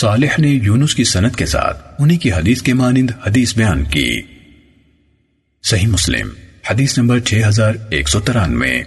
صالح نے یونس کی سنت کے ساتھ انہی کی حدیث کے مانند حدیث بیان کی۔ صحیح مسلم، حدیث نمبر 6193